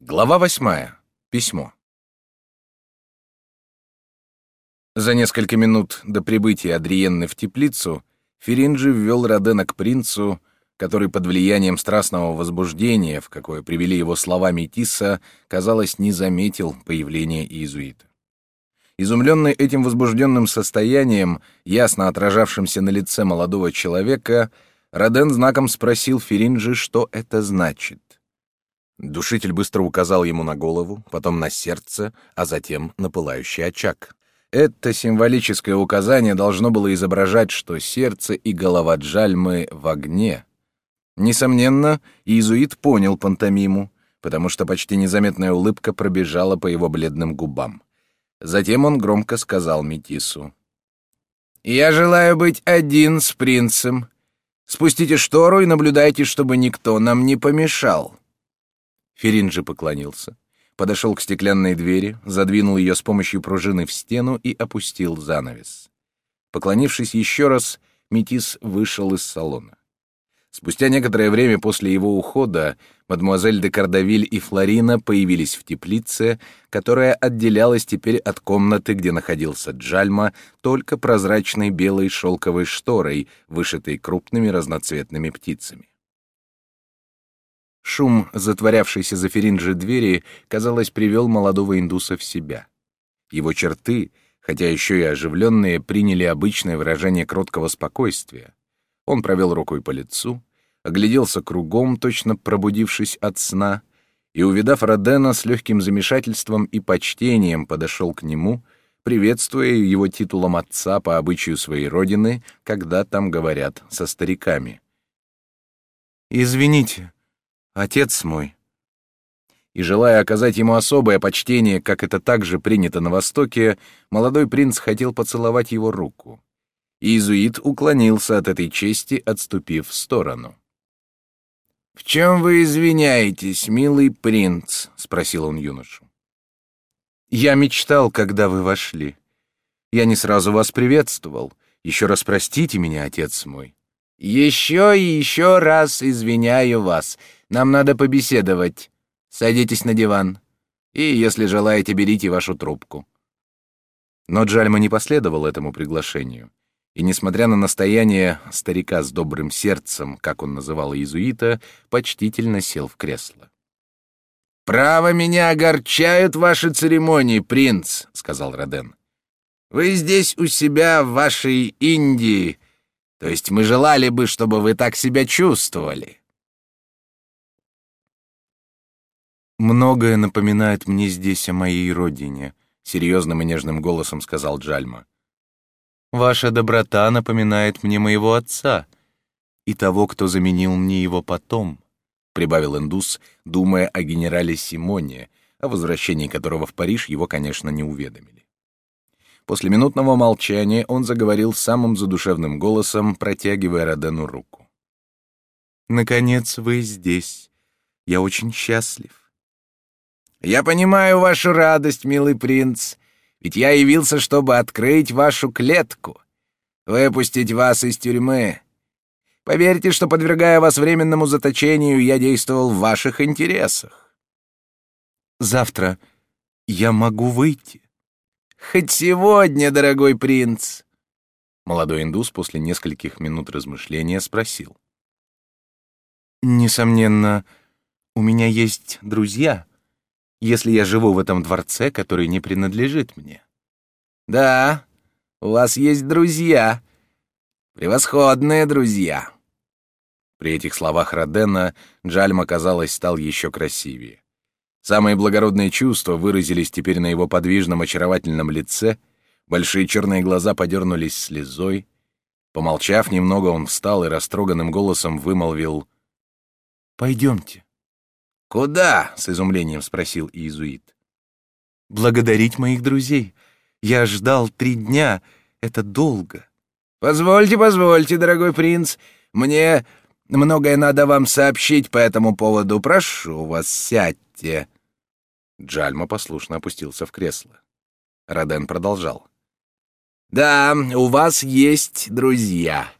Глава восьмая. Письмо. За несколько минут до прибытия Адриенны в теплицу Феринджи ввел Родена к принцу, который под влиянием страстного возбуждения, в какое привели его слова Метиса, казалось, не заметил появления иезуита. Изумленный этим возбужденным состоянием, ясно отражавшимся на лице молодого человека, Роден знаком спросил Феринджи, что это значит. Душитель быстро указал ему на голову, потом на сердце, а затем на пылающий очаг. Это символическое указание должно было изображать, что сердце и голова Джальмы в огне. Несомненно, иезуит понял пантомиму, потому что почти незаметная улыбка пробежала по его бледным губам. Затем он громко сказал Метису. «Я желаю быть один с принцем. Спустите штору и наблюдайте, чтобы никто нам не помешал». Феринджи поклонился, подошел к стеклянной двери, задвинул ее с помощью пружины в стену и опустил занавес. Поклонившись еще раз, Метис вышел из салона. Спустя некоторое время после его ухода мадемуазель де Кардавиль и Флорина появились в теплице, которая отделялась теперь от комнаты, где находился Джальма, только прозрачной белой шелковой шторой, вышитой крупными разноцветными птицами. Шум, затворявшийся за Феринджи двери, казалось, привел молодого индуса в себя. Его черты, хотя еще и оживленные, приняли обычное выражение кроткого спокойствия. Он провел рукой по лицу, огляделся кругом, точно пробудившись от сна, и, увидав Родена с легким замешательством и почтением, подошел к нему, приветствуя его титулом отца по обычаю своей родины, когда там говорят со стариками. «Извините», отец мой». И желая оказать ему особое почтение, как это также принято на Востоке, молодой принц хотел поцеловать его руку. Иезуит уклонился от этой чести, отступив в сторону. «В чем вы извиняетесь, милый принц?» — спросил он юношу. «Я мечтал, когда вы вошли. Я не сразу вас приветствовал. Еще раз простите меня, отец мой». «Еще и еще раз извиняю вас. Нам надо побеседовать. Садитесь на диван. И, если желаете, берите вашу трубку». Но Джальма не последовал этому приглашению. И, несмотря на настояние старика с добрым сердцем, как он называл иезуита, почтительно сел в кресло. «Право меня огорчают ваши церемонии, принц», — сказал Роден. «Вы здесь у себя, в вашей Индии, то есть мы желали бы, чтобы вы так себя чувствовали. «Многое напоминает мне здесь о моей родине», — серьезным и нежным голосом сказал Джальма. «Ваша доброта напоминает мне моего отца и того, кто заменил мне его потом», — прибавил индус, думая о генерале Симоне, о возвращении которого в Париж его, конечно, не уведомили. После минутного молчания он заговорил самым задушевным голосом, протягивая Родену руку. «Наконец вы здесь. Я очень счастлив. Я понимаю вашу радость, милый принц, ведь я явился, чтобы открыть вашу клетку, выпустить вас из тюрьмы. Поверьте, что, подвергая вас временному заточению, я действовал в ваших интересах. Завтра я могу выйти. Хоть сегодня, дорогой принц. Молодой индус после нескольких минут размышления спросил. Несомненно, у меня есть друзья — если я живу в этом дворце, который не принадлежит мне. Да, у вас есть друзья. Превосходные друзья. При этих словах Родена Джальма, казалось, стал еще красивее. Самые благородные чувства выразились теперь на его подвижном очаровательном лице, большие черные глаза подернулись слезой. Помолчав немного, он встал и растроганным голосом вымолвил «Пойдемте». «Куда?» — с изумлением спросил иезуит. «Благодарить моих друзей. Я ждал три дня. Это долго». «Позвольте, позвольте, дорогой принц. Мне многое надо вам сообщить по этому поводу. Прошу вас, сядьте». Джальма послушно опустился в кресло. Роден продолжал. «Да, у вас есть друзья.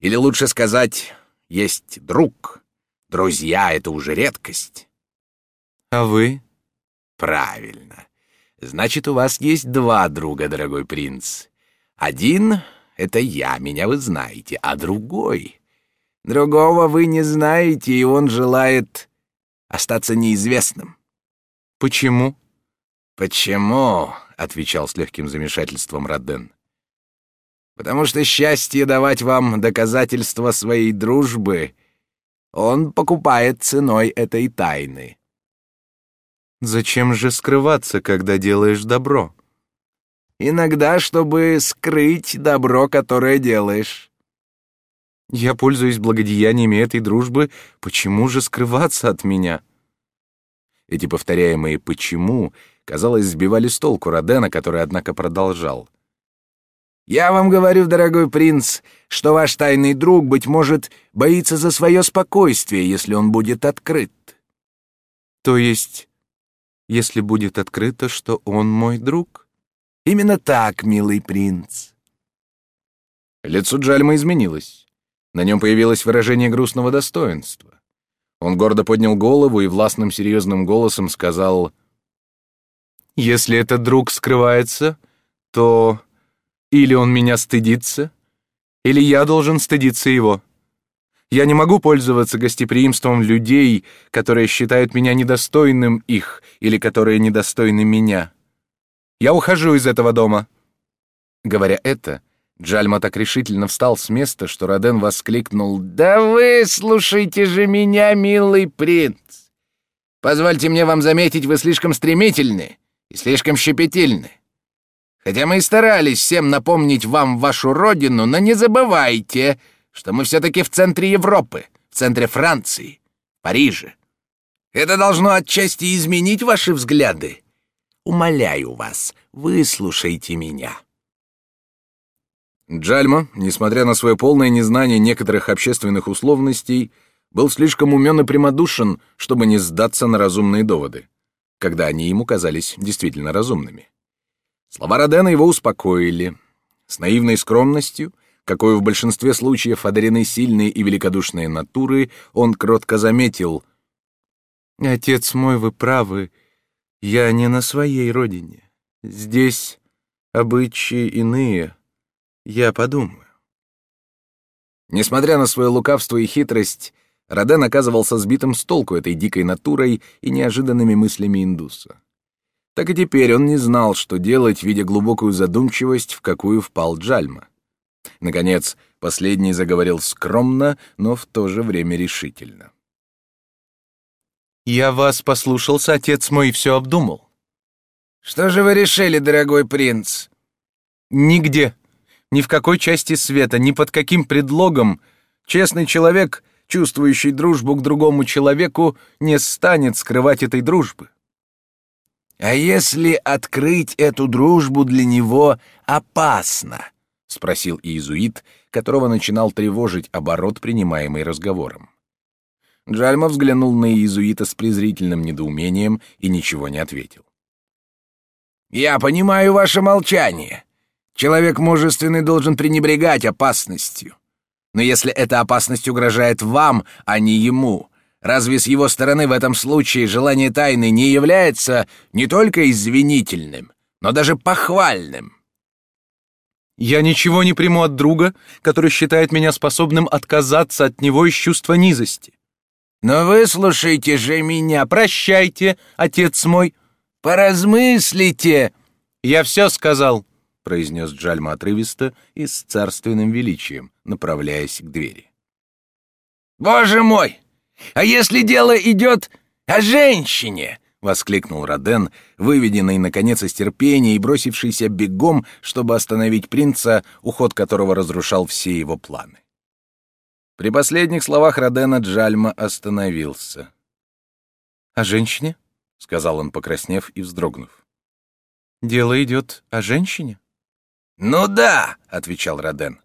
Или лучше сказать, есть друг. Друзья — это уже редкость. А вы? Правильно. Значит, у вас есть два друга, дорогой принц. Один — это я, меня вы знаете, а другой... Другого вы не знаете, и он желает остаться неизвестным. Почему? Почему? — отвечал с легким замешательством Роден. Потому что счастье давать вам доказательства своей дружбы он покупает ценой этой тайны. Зачем же скрываться, когда делаешь добро? Иногда, чтобы скрыть добро, которое делаешь. Я пользуюсь благодеяниями этой дружбы, почему же скрываться от меня? Эти повторяемые «почему» казалось, сбивали с толку Родена, который, однако, продолжал. «Я вам говорю, дорогой принц, что ваш тайный друг, быть может, боится за свое спокойствие, если он будет открыт». «То есть если будет открыто, что он мой друг? Именно так, милый принц. Лицо Джальма изменилось. На нем появилось выражение грустного достоинства. Он гордо поднял голову и властным серьезным голосом сказал, «Если этот друг скрывается, то или он меня стыдится, или я должен стыдиться его. Я не могу пользоваться гостеприимством людей, которые считают меня недостойным их или которые недостойны меня. Я ухожу из этого дома». Говоря это, Джальма так решительно встал с места, что Роден воскликнул «Да вы слушайте же меня, милый принц! Позвольте мне вам заметить, вы слишком стремительны и слишком щепетильны. Хотя мы и старались всем напомнить вам вашу родину, но не забывайте, что мы все-таки в центре Европы, в центре Франции, Париже. Это должно отчасти изменить ваши взгляды. Умоляю вас, выслушайте меня». Джальма, несмотря на свое полное незнание некоторых общественных условностей, был слишком умен и прямодушен, чтобы не сдаться на разумные доводы, когда они ему казались действительно разумными. Слова Родена его успокоили. С наивной скромностью — какой в большинстве случаев одарены сильные и великодушные натуры, он кротко заметил. «Отец мой, вы правы, я не на своей родине. Здесь обычаи иные. Я подумаю». Несмотря на свое лукавство и хитрость, Роден оказывался сбитым с толку этой дикой натурой и неожиданными мыслями индуса. Так и теперь он не знал, что делать, видя глубокую задумчивость, в какую впал Джальма. Наконец, последний заговорил скромно, но в то же время решительно. «Я вас послушался, отец мой, и все обдумал». «Что же вы решили, дорогой принц?» «Нигде, ни в какой части света, ни под каким предлогом честный человек, чувствующий дружбу к другому человеку, не станет скрывать этой дружбы». «А если открыть эту дружбу для него опасно?» — спросил иезуит, которого начинал тревожить оборот, принимаемый разговором. Джальма взглянул на иезуита с презрительным недоумением и ничего не ответил. «Я понимаю ваше молчание. Человек мужественный должен пренебрегать опасностью. Но если эта опасность угрожает вам, а не ему, разве с его стороны в этом случае желание тайны не является не только извинительным, но даже похвальным?» Я ничего не приму от друга, который считает меня способным отказаться от него из чувства низости. Но выслушайте же меня, прощайте, отец мой, поразмыслите. Я все сказал, произнес Джальма отрывисто и с царственным величием, направляясь к двери. Боже мой! А если дело идет о женщине? — воскликнул Роден, выведенный, наконец, из терпения и бросившийся бегом, чтобы остановить принца, уход которого разрушал все его планы. При последних словах Родена Джальма остановился. «О женщине?» — сказал он, покраснев и вздрогнув. «Дело идет о женщине?» «Ну да», — отвечал Роден.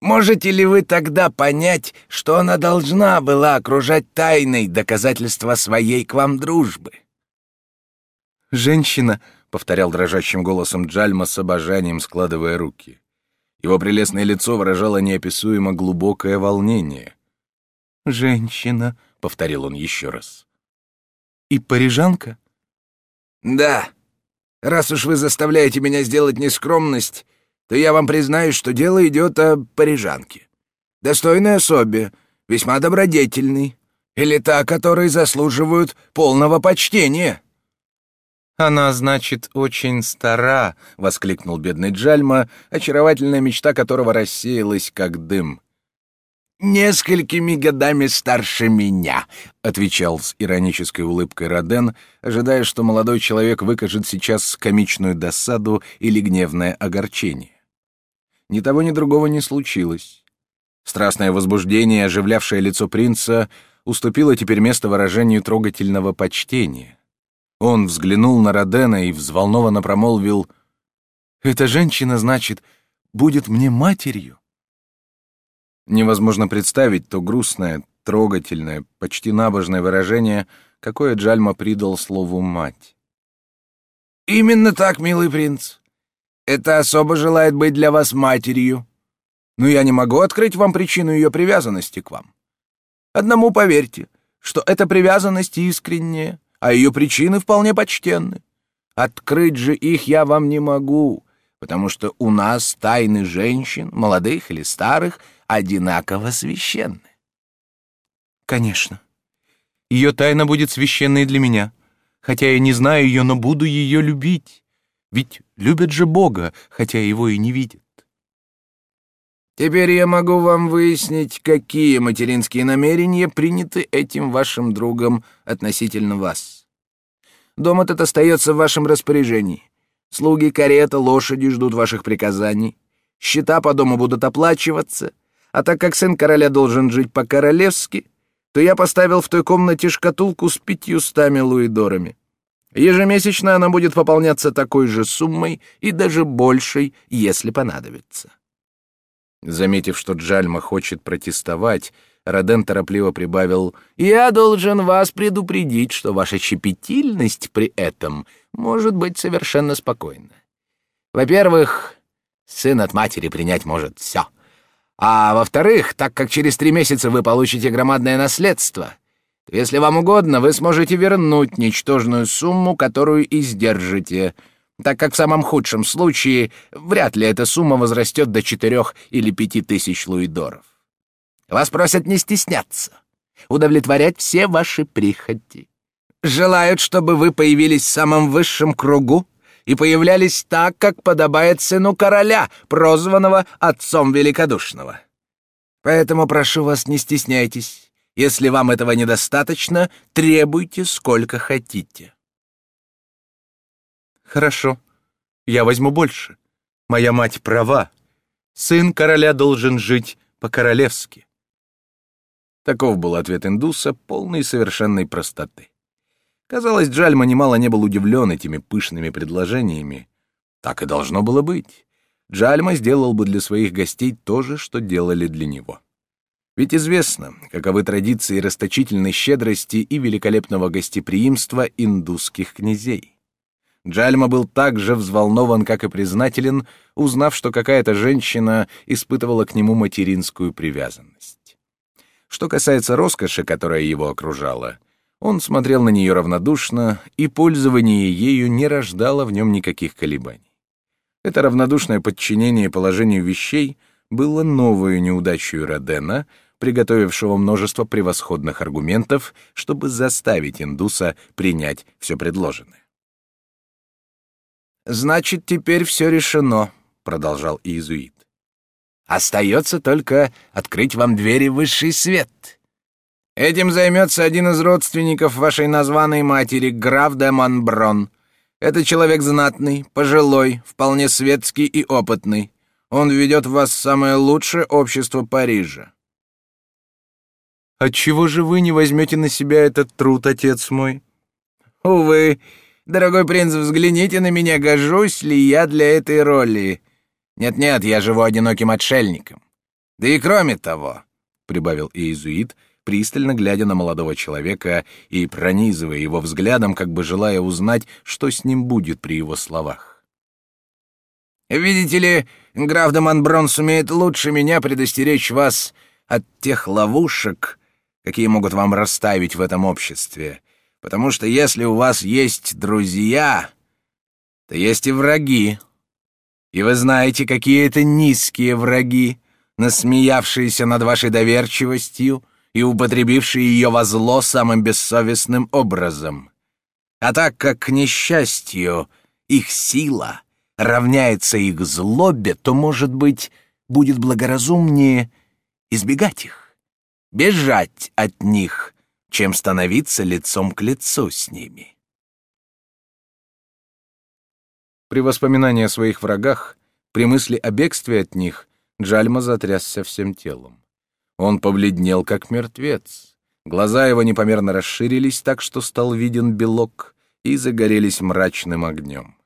Можете ли вы тогда понять, что она должна была окружать тайной доказательства своей к вам дружбы? «Женщина», — повторял дрожащим голосом Джальма с обожанием, складывая руки. Его прелестное лицо выражало неописуемо глубокое волнение. «Женщина», — повторил он еще раз. И парижанка? Да. Раз уж вы заставляете меня сделать нескромность, то я вам признаюсь, что дело идет о парижанке. Достойной особе, весьма добродетельной, или та, которые заслуживают полного почтения». «Она, значит, очень стара», — воскликнул бедный Джальма, очаровательная мечта которого рассеялась, как дым. «Несколькими годами старше меня», — отвечал с иронической улыбкой Роден, ожидая, что молодой человек выкажет сейчас комичную досаду или гневное огорчение. Ни того, ни другого не случилось. Страстное возбуждение, оживлявшее лицо принца, уступило теперь место выражению трогательного почтения. Он взглянул на Родена и взволнованно промолвил «Эта женщина, значит, будет мне матерью?» Невозможно представить то грустное, трогательное, почти набожное выражение, какое Джальма придал слову «мать». «Именно так, милый принц. Это особо желает быть для вас матерью. Но я не могу открыть вам причину ее привязанности к вам. Одному поверьте, что эта привязанность искренняя, а ее причины вполне почтенны. Открыть же их я вам не могу, потому что у нас тайны женщин, молодых или старых, одинаково священны. Конечно. Ее тайна будет священной для меня, хотя я не знаю ее, но буду ее любить. Ведь любят же Бога, хотя его и не видят. Теперь я могу вам выяснить, какие материнские намерения приняты этим вашим другом относительно вас. Дом этот остается в вашем распоряжении. Слуги, карета, лошади ждут ваших приказаний. Счета по дому будут оплачиваться. А так как сын короля должен жить по-королевски, то я поставил в той комнате шкатулку с пятьюстами луидорами. Ежемесячно она будет пополняться такой же суммой и даже большей, если понадобится. Заметив, что Джальма хочет протестовать, Роден торопливо прибавил «Я должен вас предупредить, что ваша щепетильность при этом может быть совершенно спокойна. Во-первых, сын от матери принять может все. А во-вторых, так как через три месяца вы получите громадное наследство, то, если вам угодно, вы сможете вернуть ничтожную сумму, которую издержите, так как в самом худшем случае вряд ли эта сумма возрастет до четырех или пяти тысяч луидоров. Вас просят не стесняться, удовлетворять все ваши прихоти. Желают, чтобы вы появились в самом высшем кругу и появлялись так, как подобает сыну короля, прозванного отцом великодушного. Поэтому прошу вас, не стесняйтесь. Если вам этого недостаточно, требуйте сколько хотите. Хорошо, я возьму больше. Моя мать права. Сын короля должен жить по-королевски. Таков был ответ индуса, полный совершенной простоты. Казалось, Джальма немало не был удивлен этими пышными предложениями. Так и должно было быть. Джальма сделал бы для своих гостей то же, что делали для него. Ведь известно, каковы традиции расточительной щедрости и великолепного гостеприимства индусских князей. Джальма был так же взволнован, как и признателен, узнав, что какая-то женщина испытывала к нему материнскую привязанность. Что касается роскоши, которая его окружала, он смотрел на нее равнодушно, и пользование ею не рождало в нем никаких колебаний. Это равнодушное подчинение положению вещей было новую неудачей Родена, приготовившего множество превосходных аргументов, чтобы заставить индуса принять все предложенное. «Значит, теперь все решено», — продолжал иезуит. «Остается только открыть вам двери высший свет». Этим займется один из родственников вашей названной матери, граф де Монброн. Это человек знатный, пожилой, вполне светский и опытный. Он введет вас в самое лучшее общество Парижа. Отчего же вы не возьмете на себя этот труд, отец мой? Увы, дорогой принц, взгляните на меня, гожусь ли я для этой роли. Нет-нет, я живу одиноким отшельником. Да и кроме того, — прибавил иезуит, пристально глядя на молодого человека и пронизывая его взглядом, как бы желая узнать, что с ним будет при его словах. «Видите ли, граф де Монброн сумеет лучше меня предостеречь вас от тех ловушек, какие могут вам расставить в этом обществе, потому что если у вас есть друзья, то есть и враги. И вы знаете, какие это низкие враги, насмеявшиеся над вашей доверчивостью и употребившие ее во зло самым бессовестным образом. А так как, к несчастью, их сила равняется их злобе, то, может быть, будет благоразумнее избегать их, бежать от них, чем становиться лицом к лицу с ними. При воспоминании о своих врагах, при мысли о бегстве от них, Джальма затрясся всем телом. Он побледнел, как мертвец. Глаза его непомерно расширились так, что стал виден белок, и загорелись мрачным огнем.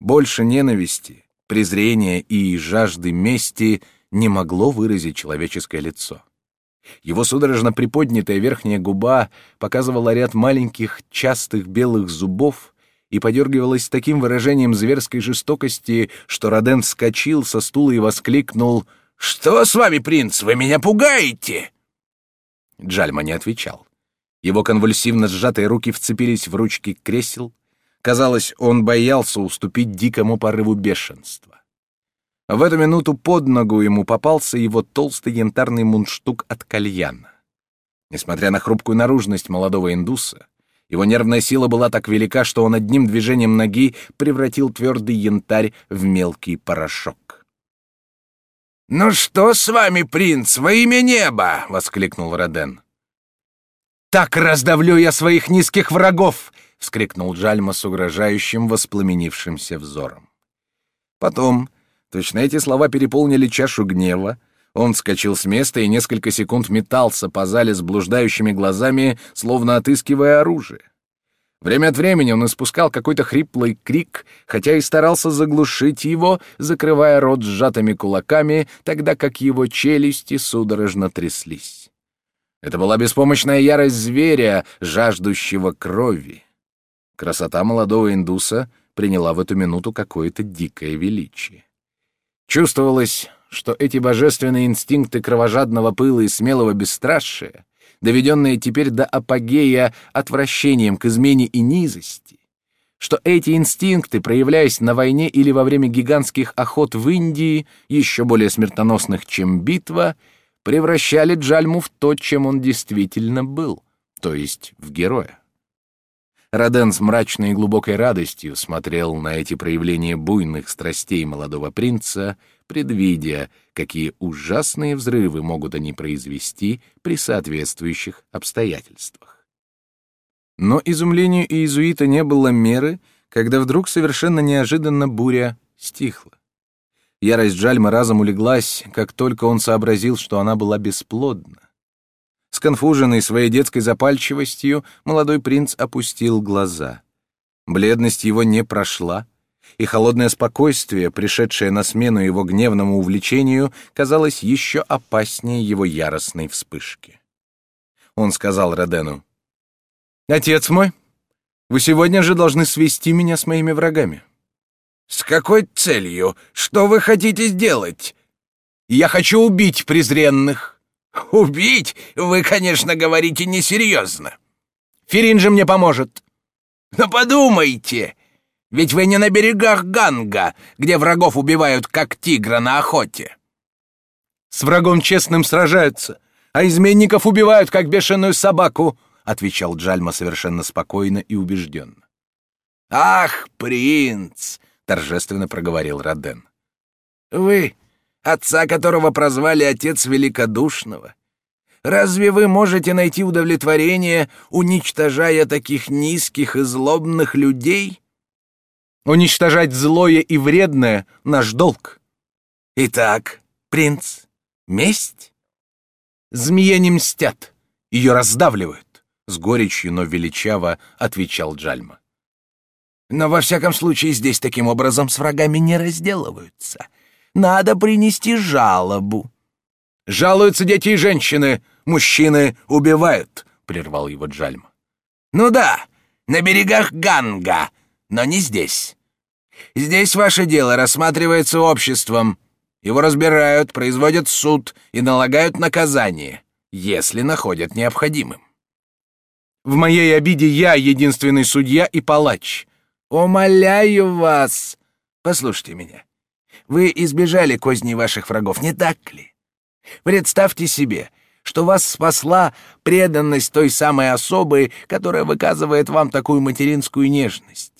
Больше ненависти, презрения и жажды мести не могло выразить человеческое лицо. Его судорожно приподнятая верхняя губа показывала ряд маленьких частых белых зубов и подергивалась таким выражением зверской жестокости, что Роден вскочил со стула и воскликнул «Что с вами, принц? Вы меня пугаете!» Джальма не отвечал. Его конвульсивно сжатые руки вцепились в ручки кресел. Казалось, он боялся уступить дикому порыву бешенства. В эту минуту под ногу ему попался его толстый янтарный мундштук от кальяна. Несмотря на хрупкую наружность молодого индуса, его нервная сила была так велика, что он одним движением ноги превратил твердый янтарь в мелкий порошок. «Ну что с вами, принц, во имя неба?» — воскликнул Роден. «Так раздавлю я своих низких врагов!» — вскрикнул Джальма с угрожающим воспламенившимся взором. Потом, точно эти слова переполнили чашу гнева, он вскочил с места и несколько секунд метался по зале с блуждающими глазами, словно отыскивая оружие. Время от времени он испускал какой-то хриплый крик, хотя и старался заглушить его, закрывая рот сжатыми кулаками, тогда как его челюсти судорожно тряслись. Это была беспомощная ярость зверя, жаждущего крови. Красота молодого индуса приняла в эту минуту какое-то дикое величие. Чувствовалось, что эти божественные инстинкты кровожадного пыла и смелого бесстрашия, доведенные теперь до апогея отвращением к измене и низости, что эти инстинкты, проявляясь на войне или во время гигантских охот в Индии, еще более смертоносных, чем битва, превращали Джальму в то, чем он действительно был, то есть в героя. Роден с мрачной и глубокой радостью смотрел на эти проявления буйных страстей молодого принца, предвидя, какие ужасные взрывы могут они произвести при соответствующих обстоятельствах. Но изумлению иезуита не было меры, когда вдруг совершенно неожиданно буря стихла. Ярость Джальма разом улеглась, как только он сообразил, что она была бесплодна. Сконфуженный своей детской запальчивостью, молодой принц опустил глаза. Бледность его не прошла, и холодное спокойствие, пришедшее на смену его гневному увлечению, казалось еще опаснее его яростной вспышки. Он сказал Родену, «Отец мой, вы сегодня же должны свести меня с моими врагами». «С какой целью? Что вы хотите сделать?» «Я хочу убить презренных». «Убить? Вы, конечно, говорите несерьезно». «Ферин же мне поможет». «Но подумайте, ведь вы не на берегах Ганга, где врагов убивают, как тигра на охоте». «С врагом честным сражаются, а изменников убивают, как бешеную собаку», — отвечал Джальма совершенно спокойно и убежденно. «Ах, принц!» — торжественно проговорил Роден. «Вы отца которого прозвали отец великодушного. Разве вы можете найти удовлетворение, уничтожая таких низких и злобных людей? Уничтожать злое и вредное — наш долг. Итак, принц, месть? Змея не мстят, ее раздавливают, — с горечью, но величаво отвечал Джальма. Но во всяком случае здесь таким образом с врагами не разделываются — надо принести жалобу». «Жалуются дети и женщины, мужчины убивают», — прервал его Джальм. «Ну да, на берегах Ганга, но не здесь. Здесь ваше дело рассматривается обществом. Его разбирают, производят суд и налагают наказание, если находят необходимым. В моей обиде я единственный судья и палач. Умоляю вас, послушайте меня. Вы избежали козней ваших врагов, не так ли? Представьте себе, что вас спасла преданность той самой особы, которая выказывает вам такую материнскую нежность.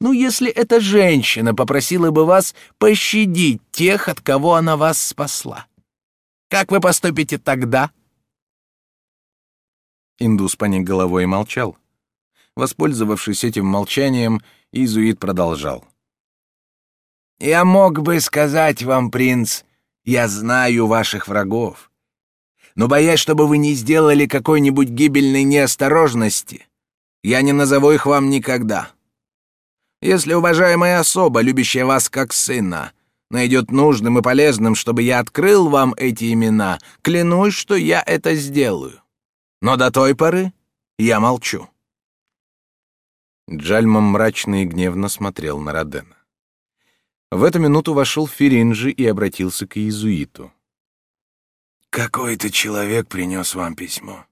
Ну, если эта женщина попросила бы вас пощадить тех, от кого она вас спасла, как вы поступите тогда? Индус поник головой и молчал. Воспользовавшись этим молчанием, Изуит продолжал. «Я мог бы сказать вам, принц, я знаю ваших врагов. Но боясь, чтобы вы не сделали какой-нибудь гибельной неосторожности, я не назову их вам никогда. Если уважаемая особа, любящая вас как сына, найдет нужным и полезным, чтобы я открыл вам эти имена, клянусь, что я это сделаю. Но до той поры я молчу». Джальма мрачно и гневно смотрел на Родена. В эту минуту вошел Феринджи и обратился к иезуиту. «Какой-то человек принес вам письмо.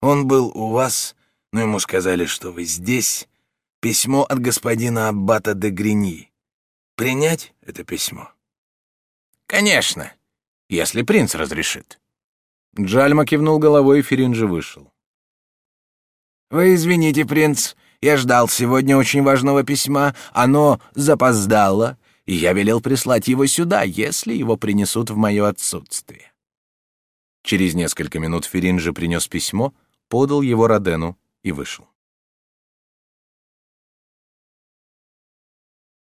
Он был у вас, но ему сказали, что вы здесь. Письмо от господина Аббата де Грини. Принять это письмо?» «Конечно, если принц разрешит». Джальма кивнул головой, и Феринджи вышел. «Вы извините, принц, я ждал сегодня очень важного письма. Оно запоздало, и я велел прислать его сюда, если его принесут в мое отсутствие». Через несколько минут Феринджи принес письмо, подал его Родену и вышел.